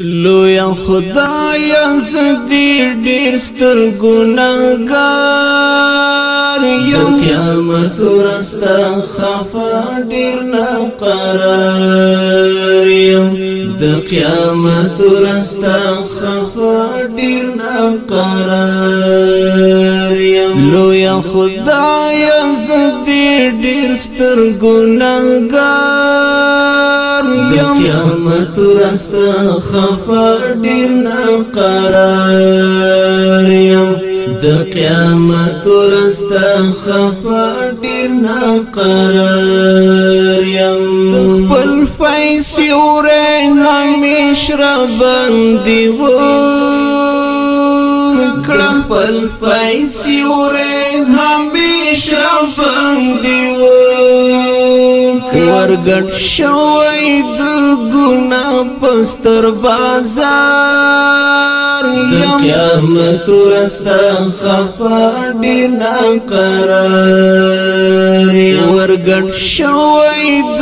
لوی خدای زدی ډیر ستر ګناګار یم قیامت ورستا خفا ډیر نه قرار یم د قیامت ورستا خفا ډیر نه قرار یم لوی خدای زدی ډیر ستر ګناګار یم قیامت راست خفا ډیر نه قرار یم د قیامت راست خفا ډیر نه قرار یم خپل فیس اوره همیش را باندې و خپل فیس اوره همیش را باندې و ورګټ شوی د ګنا پستر بازار یم قیامت رستا خفا دینا قرار ورګټ شوی د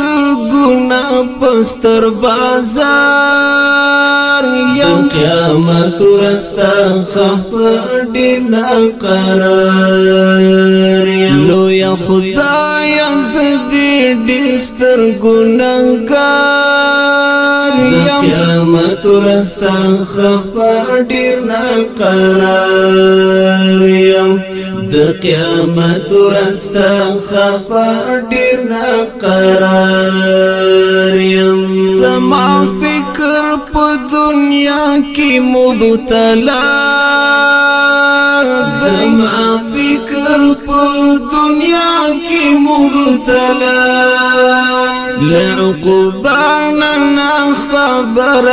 ګنا پستر بازار یم قیامت رستا خفا دینا قرار لو یا خود ستر ګناګار یم قیامت ورستا خفا ډیر نه قرار یم د قیامت ورستا خفا ډیر نه قرار یم زما فکر په دنیا کې مبتلا زما کړل په دنیا کې مبتلا لعقبان نه خبر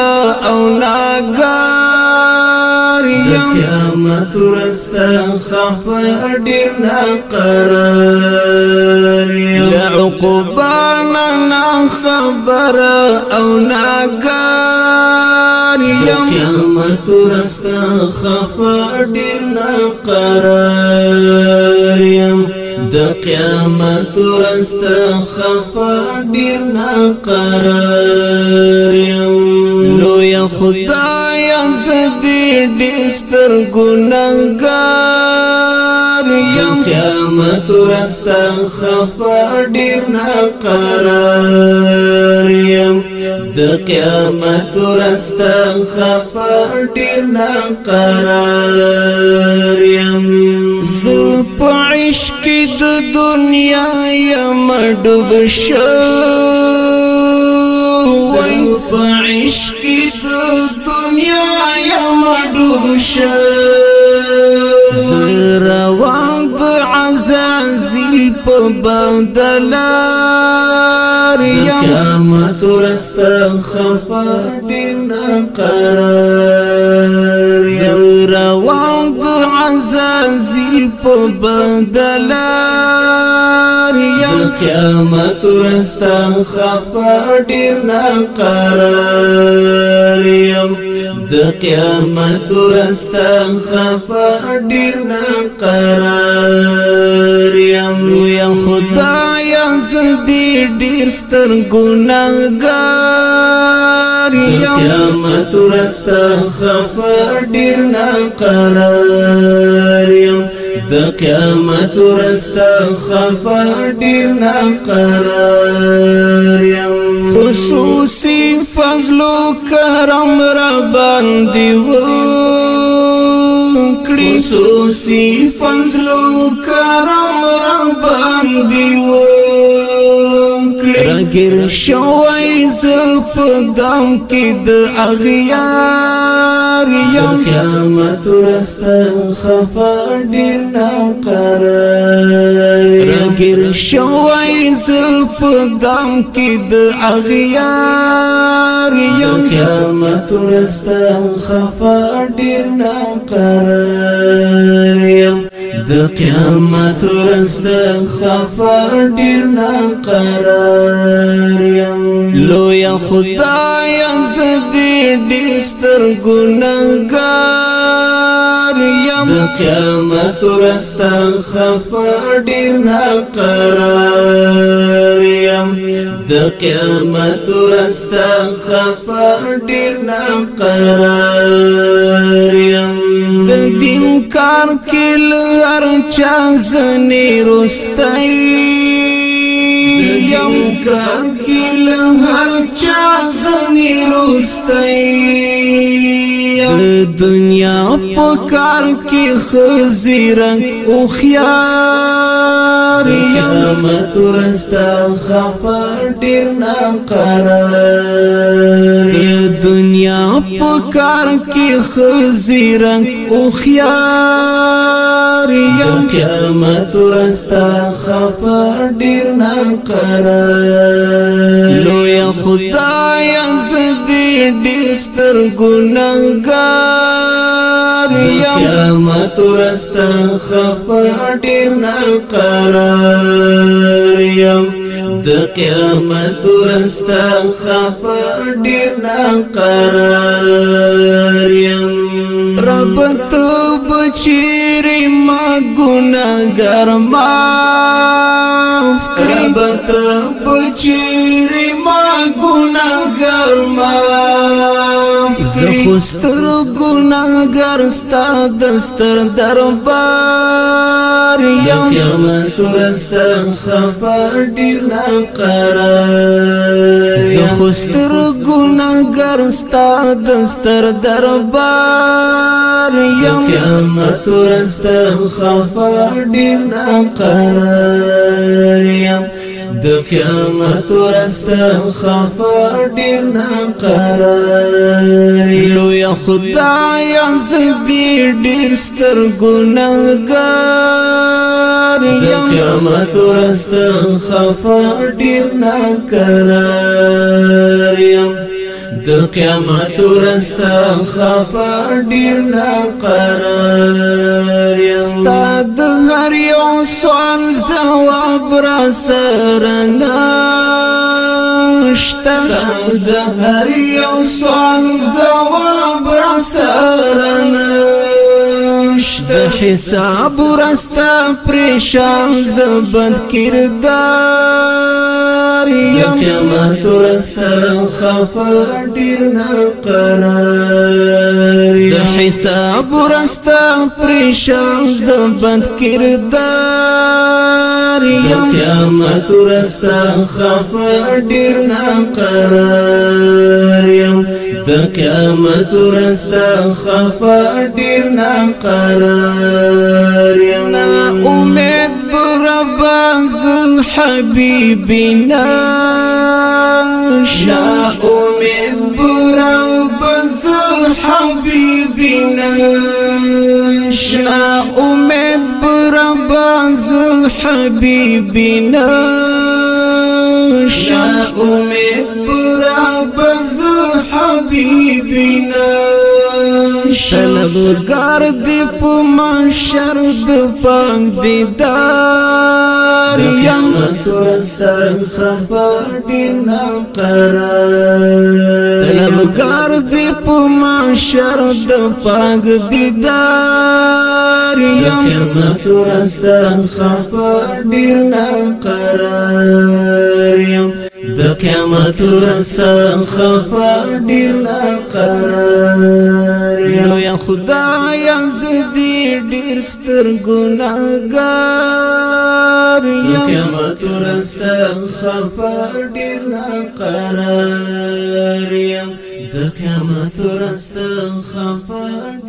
او ناګار یم قیامت رستا خفر ډیر ناقرار لعقبان نه خبر او ناګار یم قیامت رستا خفر ډیر ناقرار د قیامت ورست خفا ډیر نا قرار یم لو یا خدای زدی ډیر ستر ګناګار یم قیامت ورستا خفا ډیر نه قرار یم د قیامت ورستا خفا ډیر نه قرار یم زو پعش کی د دنیا یم ډوب شو زو پعش کی د دنیا یم ډوب شو په بدلار یم قیامت ورست خفا دین قرار زور وعد عزازل په بدلار یم قیامت ورست خفا دین قرار یم د قیامت ورستا خفا ډیر نه قرار یم خدایا زدی ډیر ستر ګناګار یم قیامت رست خفر ډیر نه قرار یم د قیامت رست خفر ډیر نه قرار یم خصوصي فضل او کرم را باندې و کړی خصوصي فضل او کرم رب دی و راګر شوای ز فدام کې د اغیار یم قیامت رست خفا ډیر نا قرار راګر شوای ز فدام کې د اغیار بیمار یم قیامت ورستا خفا ډیر نا قرار یم د قیامت ورستا خفا ډیر نا قرار یم لو یا خدای زدی ډیر ستر ګناګار د قیامت ورستا خفا ډیر ناقرار یم د قیامت ورستا خفا ډیر ناقرار یم د دین کار کې هر چا زنی رستای یم کار کې له هر چا ځنی روستي دنیا په کار کې خزیر او خيار یم ترستا خفر ډیر نه قرار پکار کی خزی رنگ او خیار یم قیامت رستا خفر ډیر نه قرار لو یا خدای زدی ډیر ستر ګناګار یم قیامت رستا خفا ډیر نه قرار یم د قیامت ورستا خفر ډیر ناقرار یم رب ته بچری ما ګناګر معاف کړی رب ته بچری ما ګناګر معاف زه گنا گر ستا دستر دربار یم قیامت رستا خفا ډیر نا قرار زه گنا گر ستا دستر دربار یم قیامت رستا خفا ډیر نا قرار یم د قیامت ورسته خفر ډیر نه قرار لوی خدای زبی ډیر ستر ګناګار د قیامت ورسته خفر ډیر نه د قیامت ورستا خفا ډیر نا قرار استاد هر یو سوال جواب را سره نشته د هر یو سوال جواب را سره نشته حساب ورستا پریشان زبد کردار قیامت ورستر خفا ډیر نه قرار حساب ورستا پریشان زبند کردار قیامت ورستا خفا ډیر نه قرار قیامت ورستا خفا ډیر نه نا امید باز حبیبنا نا امید برا باز حبیبنا نا امید برا باز حبیبنا نا امید برا باز حبیبنا طلبګار دی په محشر د پنګ دیدار یم ترستا خفا دی نه قرار طلبګار دی په محشر د پنګ دیدار یم ترستا خفا دی نه قرار یم د قیامت رستا خفا ډیر قرار یو یا خدای زدی ډیر ستر ګناګار د قیامت رستا خفا ډیر لا قرار د قیامت رستا خفا